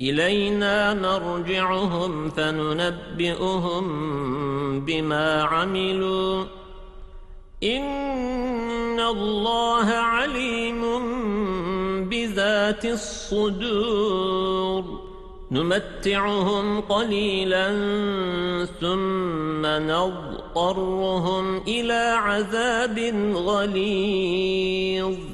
إلينا مرجعهم فننبئهم بما عملوا. إن الله عليم بذات الصدور. نمتعهم قليلا ثم نضطرهم إلى عذاب غليظ.